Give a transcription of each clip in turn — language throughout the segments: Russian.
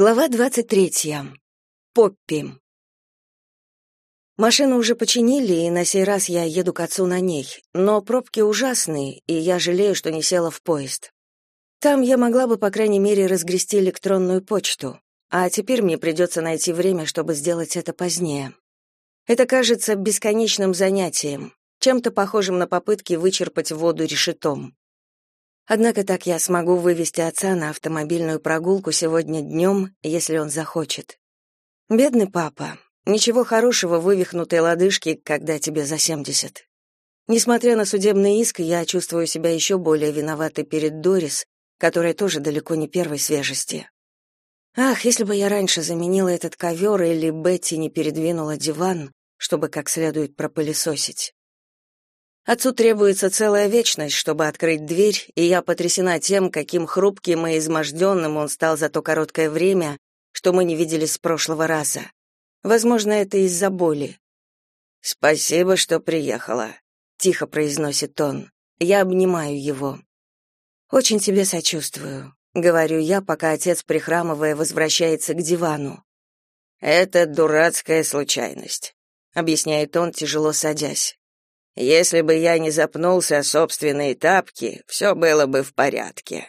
Глава 23. Поппи. Машину уже починили, и на сей раз я еду к отцу на ней, но пробки ужасные, и я жалею, что не села в поезд. Там я могла бы, по крайней мере, разгрести электронную почту, а теперь мне придется найти время, чтобы сделать это позднее. Это кажется бесконечным занятием, чем-то похожим на попытки вычерпать воду решетом. Однако так я смогу вывести отца на автомобильную прогулку сегодня днем, если он захочет. Бедный папа. Ничего хорошего вывихнутой лодыжки, когда тебе за семьдесят. Несмотря на судебный иск, я чувствую себя еще более виноватой перед Дорис, которая тоже далеко не первой свежести. Ах, если бы я раньше заменила этот ковер или Бетти не передвинула диван, чтобы как следует пропылесосить. Отцу требуется целая вечность, чтобы открыть дверь, и я потрясена тем, каким хрупким и изможденным он стал за то короткое время, что мы не виделись с прошлого раза. Возможно, это из-за боли. «Спасибо, что приехала», — тихо произносит он. Я обнимаю его. «Очень тебе сочувствую», — говорю я, пока отец, прихрамывая, возвращается к дивану. «Это дурацкая случайность», — объясняет он, тяжело садясь. Если бы я не запнулся о собственные тапки, все было бы в порядке.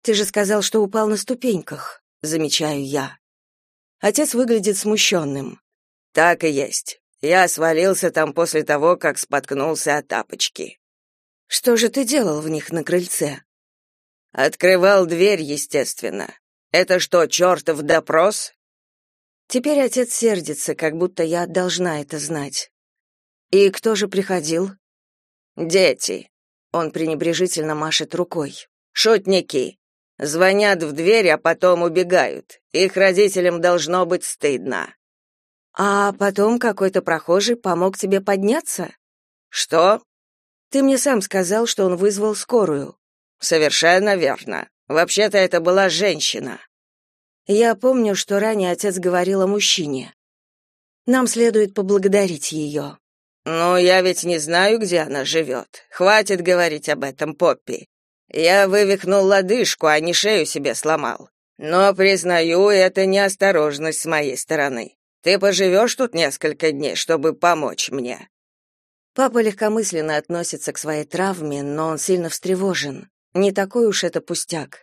Ты же сказал, что упал на ступеньках, замечаю я. Отец выглядит смущенным. Так и есть. Я свалился там после того, как споткнулся о тапочки. Что же ты делал в них на крыльце? Открывал дверь, естественно. Это что, чертов допрос? Теперь отец сердится, как будто я должна это знать. И кто же приходил? Дети. Он пренебрежительно машет рукой. Шутники. Звонят в дверь, а потом убегают. Их родителям должно быть стыдно. А потом какой-то прохожий помог тебе подняться? Что? Ты мне сам сказал, что он вызвал скорую. Совершенно верно. Вообще-то это была женщина. Я помню, что ранее отец говорил о мужчине. Нам следует поблагодарить ее. «Ну, я ведь не знаю, где она живет. Хватит говорить об этом, Поппи. Я вывихнул лодыжку, а не шею себе сломал. Но, признаю, это неосторожность с моей стороны. Ты поживешь тут несколько дней, чтобы помочь мне». Папа легкомысленно относится к своей травме, но он сильно встревожен. Не такой уж это пустяк.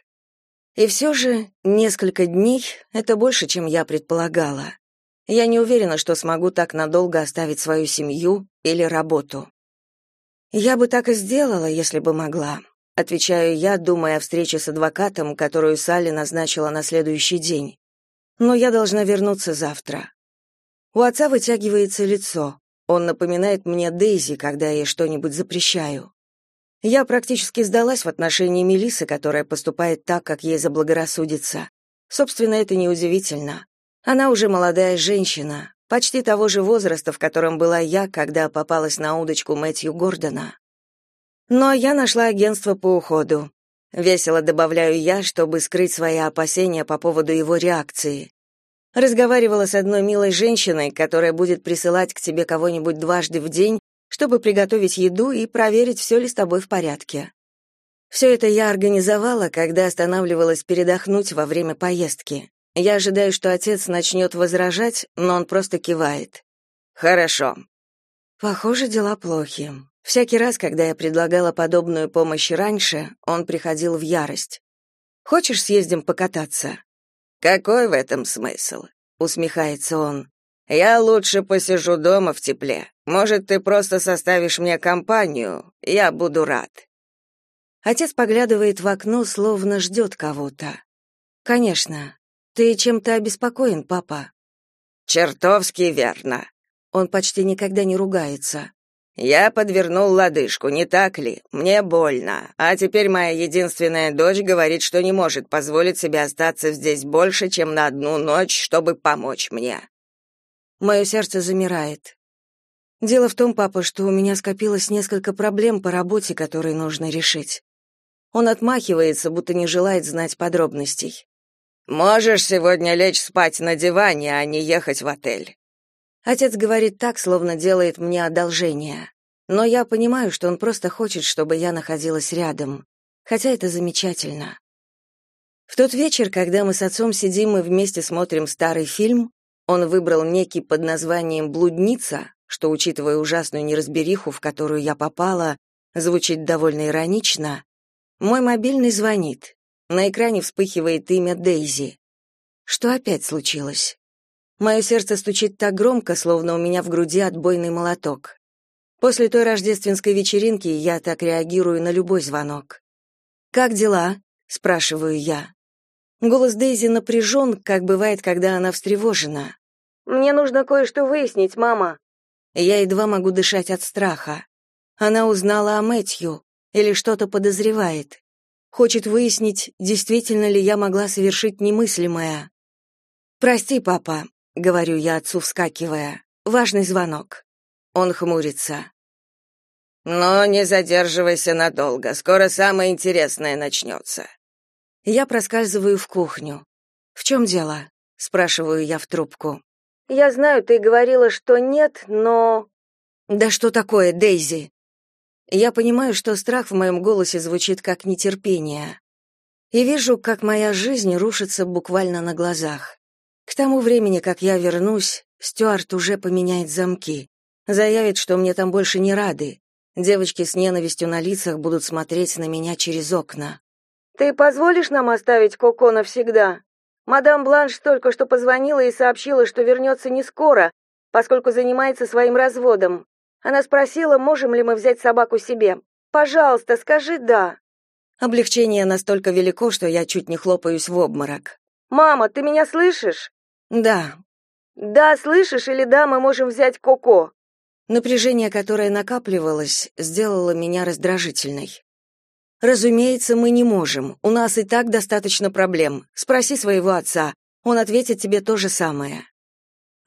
И все же несколько дней — это больше, чем я предполагала. Я не уверена, что смогу так надолго оставить свою семью или работу. Я бы так и сделала, если бы могла, отвечаю я, думая о встрече с адвокатом, которую Салли назначила на следующий день. Но я должна вернуться завтра. У отца вытягивается лицо. Он напоминает мне Дейзи, когда я что-нибудь запрещаю. Я практически сдалась в отношении Мелисы, которая поступает так, как ей заблагорассудится. Собственно, это неудивительно. Она уже молодая женщина, почти того же возраста, в котором была я, когда попалась на удочку Мэтью Гордона. Но я нашла агентство по уходу. Весело добавляю я, чтобы скрыть свои опасения по поводу его реакции. Разговаривала с одной милой женщиной, которая будет присылать к тебе кого-нибудь дважды в день, чтобы приготовить еду и проверить, все ли с тобой в порядке. Все это я организовала, когда останавливалась передохнуть во время поездки. Я ожидаю, что отец начнет возражать, но он просто кивает. Хорошо. Похоже, дела плохи. Всякий раз, когда я предлагала подобную помощь раньше, он приходил в ярость. Хочешь, съездим покататься? Какой в этом смысл? усмехается он. Я лучше посижу дома в тепле. Может, ты просто составишь мне компанию? Я буду рад. Отец поглядывает в окно, словно ждет кого-то. Конечно, ты чем-то обеспокоен, папа? Чертовски верно. Он почти никогда не ругается. Я подвернул лодыжку, не так ли? Мне больно. А теперь моя единственная дочь говорит, что не может позволить себе остаться здесь больше, чем на одну ночь, чтобы помочь мне. Мое сердце замирает. Дело в том, папа, что у меня скопилось несколько проблем по работе, которые нужно решить. Он отмахивается, будто не желает знать подробностей. Можешь сегодня лечь спать на диване, а не ехать в отель. Отец говорит так, словно делает мне одолжение. Но я понимаю, что он просто хочет, чтобы я находилась рядом. Хотя это замечательно. В тот вечер, когда мы с отцом сидим и вместе смотрим старый фильм, он выбрал некий под названием «Блудница», что, учитывая ужасную неразбериху, в которую я попала, звучит довольно иронично, мой мобильный звонит. На экране вспыхивает имя Дейзи. Что опять случилось? Мое сердце стучит так громко, словно у меня в груди отбойный молоток. После той рождественской вечеринки я так реагирую на любой звонок. «Как дела?» — спрашиваю я. Голос Дейзи напряжен, как бывает, когда она встревожена. «Мне нужно кое-что выяснить, мама». Я едва могу дышать от страха. Она узнала о Мэтью или что-то подозревает. Хочет выяснить, действительно ли я могла совершить немыслимое. «Прости, папа», — говорю я отцу, вскакивая. «Важный звонок». Он хмурится. «Но не задерживайся надолго, скоро самое интересное начнется». Я проскальзываю в кухню. «В чем дело?» — спрашиваю я в трубку. «Я знаю, ты говорила, что нет, но...» «Да что такое, Дейзи?» Я понимаю, что страх в моем голосе звучит как нетерпение. И вижу, как моя жизнь рушится буквально на глазах. К тому времени, как я вернусь, Стюарт уже поменяет замки. Заявит, что мне там больше не рады. Девочки с ненавистью на лицах будут смотреть на меня через окна. Ты позволишь нам оставить Коко навсегда? Мадам Бланш только что позвонила и сообщила, что вернется не скоро, поскольку занимается своим разводом. Она спросила, можем ли мы взять собаку себе. Пожалуйста, скажи «да». Облегчение настолько велико, что я чуть не хлопаюсь в обморок. «Мама, ты меня слышишь?» «Да». «Да, слышишь или да, мы можем взять Коко?» Напряжение, которое накапливалось, сделало меня раздражительной. Разумеется, мы не можем. У нас и так достаточно проблем. Спроси своего отца. Он ответит тебе то же самое.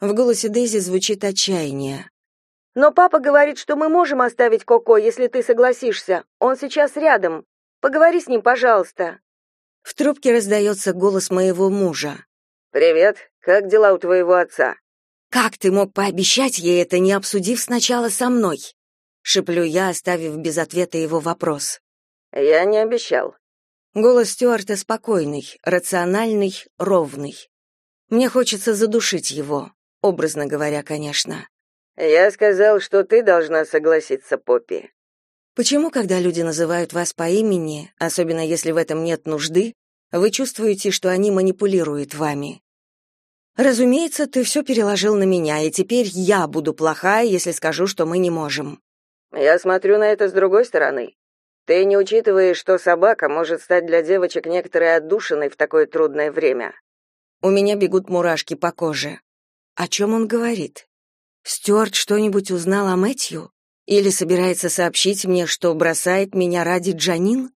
В голосе Дейзи звучит отчаяние. Но папа говорит, что мы можем оставить Коко, если ты согласишься. Он сейчас рядом. Поговори с ним, пожалуйста. В трубке раздается голос моего мужа. Привет. Как дела у твоего отца? Как ты мог пообещать ей это, не обсудив сначала со мной? шеплю я, оставив без ответа его вопрос. Я не обещал. Голос Стюарта спокойный, рациональный, ровный. Мне хочется задушить его, образно говоря, конечно. Я сказал, что ты должна согласиться, Поппи. Почему, когда люди называют вас по имени, особенно если в этом нет нужды, вы чувствуете, что они манипулируют вами? Разумеется, ты все переложил на меня, и теперь я буду плохая, если скажу, что мы не можем. Я смотрю на это с другой стороны. Ты не учитываешь, что собака может стать для девочек некоторой отдушиной в такое трудное время. У меня бегут мурашки по коже. О чем он говорит? Стюарт что-нибудь узнал о Мэтью? Или собирается сообщить мне, что бросает меня ради Джанин?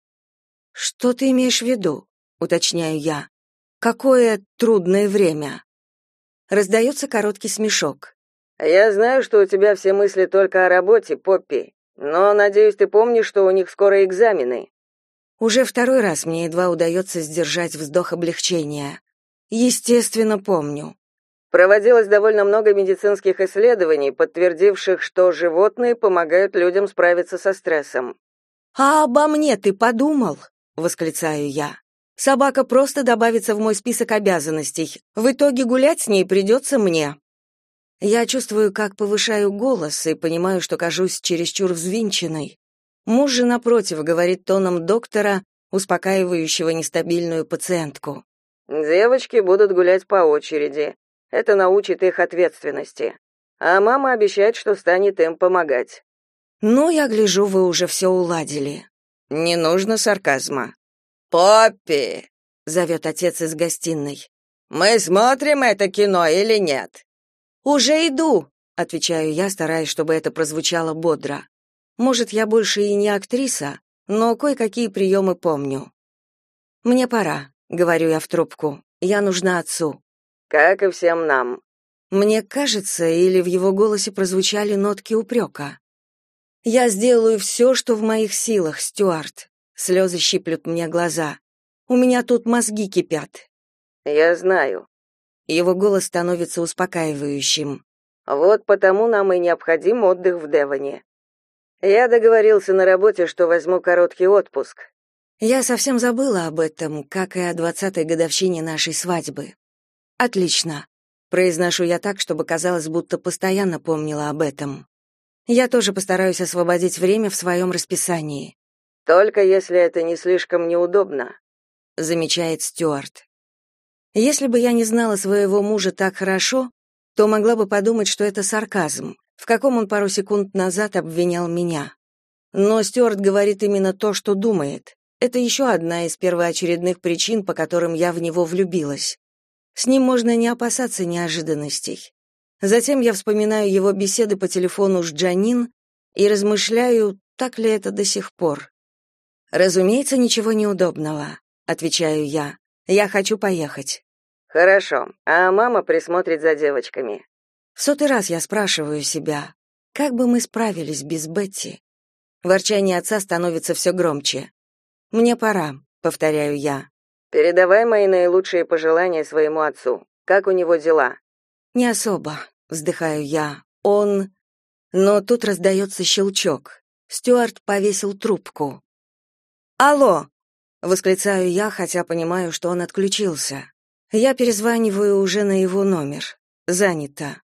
Что ты имеешь в виду? уточняю я. Какое трудное время? Раздается короткий смешок. Я знаю, что у тебя все мысли только о работе, Поппи, но надеюсь, ты помнишь, что у них скоро экзамены. Уже второй раз мне едва удается сдержать вздох облегчения. Естественно, помню. Проводилось довольно много медицинских исследований, подтвердивших, что животные помогают людям справиться со стрессом. А обо мне ты подумал? восклицаю я. Собака просто добавится в мой список обязанностей. В итоге гулять с ней придется мне. Я чувствую, как повышаю голос и понимаю, что кажусь чересчур взвинченной. Муж же, напротив, говорит тоном доктора, успокаивающего нестабильную пациентку. «Девочки будут гулять по очереди. Это научит их ответственности. А мама обещает, что станет им помогать». «Ну, я гляжу, вы уже все уладили». «Не нужно сарказма», «Поппи!» — зовет отец из гостиной. «Мы смотрим это кино или нет?» «Уже иду!» — отвечаю я, стараясь, чтобы это прозвучало бодро. Может, я больше и не актриса, но кое-какие приемы помню. «Мне пора», — говорю я в трубку. «Я нужна отцу». «Как и всем нам». Мне кажется, или в его голосе прозвучали нотки упрека. «Я сделаю все, что в моих силах, Стюарт. Слезы щиплют мне глаза. У меня тут мозги кипят. Я знаю. Его голос становится успокаивающим. Вот потому нам и необходим отдых в Девоне. Я договорился на работе, что возьму короткий отпуск. Я совсем забыла об этом, как и о двадцатой годовщине нашей свадьбы. Отлично. Произношу я так, чтобы казалось, будто постоянно помнила об этом. Я тоже постараюсь освободить время в своем расписании. Только если это не слишком неудобно, замечает Стюарт. Если бы я не знала своего мужа так хорошо, то могла бы подумать, что это сарказм, в каком он пару секунд назад обвинял меня. Но Стюарт говорит именно то, что думает. Это еще одна из первоочередных причин, по которым я в него влюбилась. С ним можно не опасаться неожиданностей. Затем я вспоминаю его беседы по телефону с Джанин и размышляю, так ли это до сих пор. Разумеется, ничего неудобного, отвечаю я. Я хочу поехать. Хорошо. А мама присмотрит за девочками. В сотый раз я спрашиваю себя, как бы мы справились без Бетти? Ворчание отца становится все громче. Мне пора, повторяю я. Передавай мои наилучшие пожелания своему отцу. Как у него дела? Не особо, вздыхаю я. Он Но тут раздается щелчок. Стюарт повесил трубку. Алло, восклицаю я, хотя понимаю, что он отключился. Я перезваниваю уже на его номер. Занято.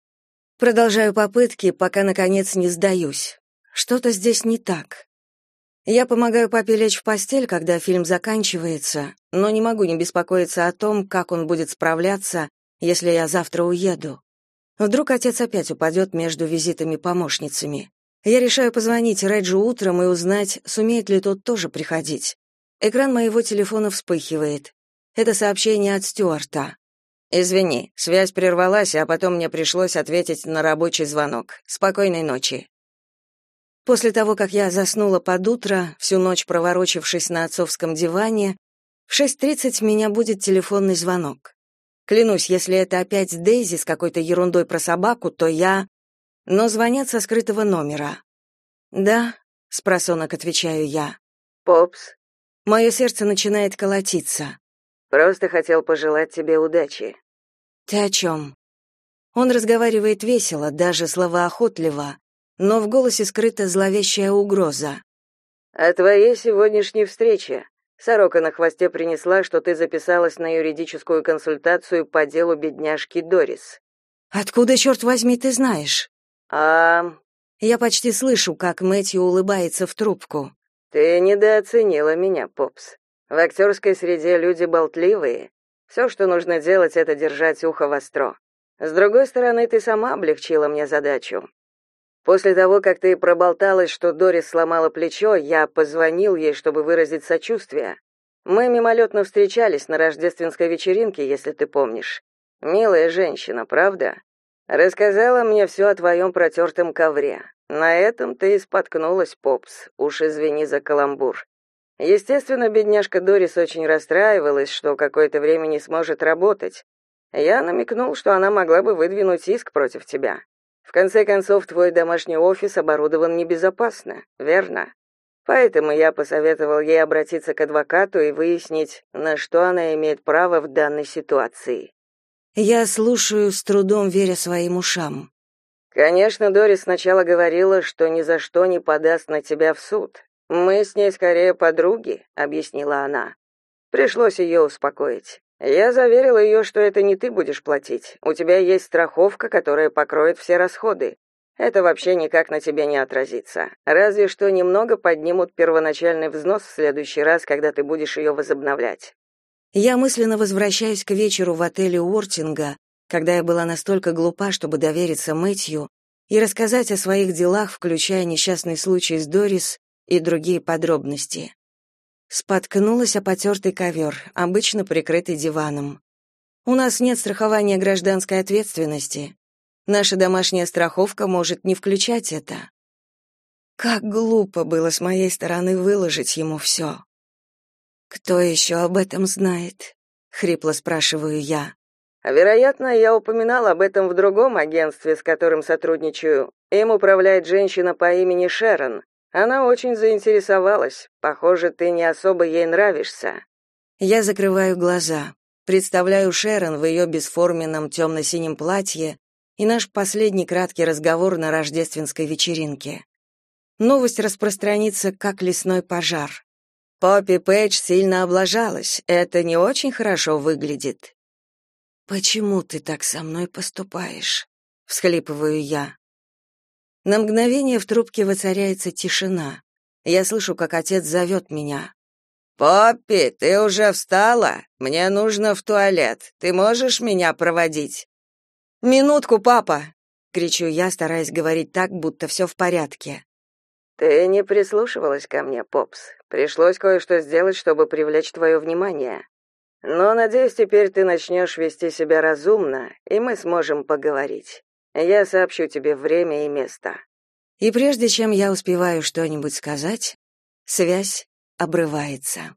Продолжаю попытки, пока наконец не сдаюсь. Что-то здесь не так. Я помогаю папе лечь в постель, когда фильм заканчивается, но не могу не беспокоиться о том, как он будет справляться, если я завтра уеду. Вдруг отец опять упадет между визитами помощницами. Я решаю позвонить Реджу утром и узнать, сумеет ли тот тоже приходить. Экран моего телефона вспыхивает. Это сообщение от Стюарта. «Извини, связь прервалась, а потом мне пришлось ответить на рабочий звонок. Спокойной ночи». После того, как я заснула под утро, всю ночь проворочившись на отцовском диване, в 6.30 меня будет телефонный звонок. Клянусь, если это опять Дейзи с какой-то ерундой про собаку, то я... Но звонят со скрытого номера. «Да», — спросонок отвечаю я. «Попс». Мое сердце начинает колотиться. «Просто хотел пожелать тебе удачи». «Ты о чем?» Он разговаривает весело, даже словоохотливо, но в голосе скрыта зловещая угроза. «О твоей сегодняшней встрече. Сорока на хвосте принесла, что ты записалась на юридическую консультацию по делу бедняжки Дорис». «Откуда, черт возьми, ты знаешь?» «А...» Я почти слышу, как Мэтью улыбается в трубку. «Ты недооценила меня, Попс. В актерской среде люди болтливые. Все, что нужно делать, это держать ухо востро. С другой стороны, ты сама облегчила мне задачу. После того, как ты проболталась, что Дорис сломала плечо, я позвонил ей, чтобы выразить сочувствие. Мы мимолетно встречались на рождественской вечеринке, если ты помнишь. Милая женщина, правда? Рассказала мне все о твоем протертом ковре. На этом ты и споткнулась, Попс. Уж извини за каламбур. Естественно, бедняжка Дорис очень расстраивалась, что какое-то время не сможет работать. Я намекнул, что она могла бы выдвинуть иск против тебя. В конце концов, твой домашний офис оборудован небезопасно, верно? Поэтому я посоветовал ей обратиться к адвокату и выяснить, на что она имеет право в данной ситуации. Я слушаю, с трудом веря своим ушам. Конечно, Дорис сначала говорила, что ни за что не подаст на тебя в суд. Мы с ней скорее подруги, объяснила она. Пришлось ее успокоить. Я заверила ее, что это не ты будешь платить. У тебя есть страховка, которая покроет все расходы. Это вообще никак на тебе не отразится. Разве что немного поднимут первоначальный взнос в следующий раз, когда ты будешь ее возобновлять. Я мысленно возвращаюсь к вечеру в отеле Уортинга, когда я была настолько глупа, чтобы довериться Мэтью и рассказать о своих делах, включая несчастный случай с Дорис и другие подробности. Споткнулась о потертый ковер, обычно прикрытый диваном. У нас нет страхования гражданской ответственности. Наша домашняя страховка может не включать это. Как глупо было с моей стороны выложить ему все. Кто еще об этом знает? хрипло спрашиваю я. Вероятно, я упоминал об этом в другом агентстве, с которым сотрудничаю. Им управляет женщина по имени Шерон. Она очень заинтересовалась. Похоже, ты не особо ей нравишься. Я закрываю глаза. Представляю Шерон в ее бесформенном темно-синем платье и наш последний краткий разговор на рождественской вечеринке. Новость распространится как лесной пожар. Поппи Пейдж сильно облажалась. Это не очень хорошо выглядит. Почему ты так со мной поступаешь? всхлипываю я. На мгновение в трубке воцаряется тишина. Я слышу, как отец зовет меня. «Поппи, ты уже встала? Мне нужно в туалет. Ты можешь меня проводить?» «Минутку, папа!» — кричу я, стараясь говорить так, будто все в порядке. «Ты не прислушивалась ко мне, Попс. Пришлось кое-что сделать, чтобы привлечь твое внимание. Но, надеюсь, теперь ты начнешь вести себя разумно, и мы сможем поговорить. Я сообщу тебе время и место». И прежде чем я успеваю что-нибудь сказать, связь обрывается.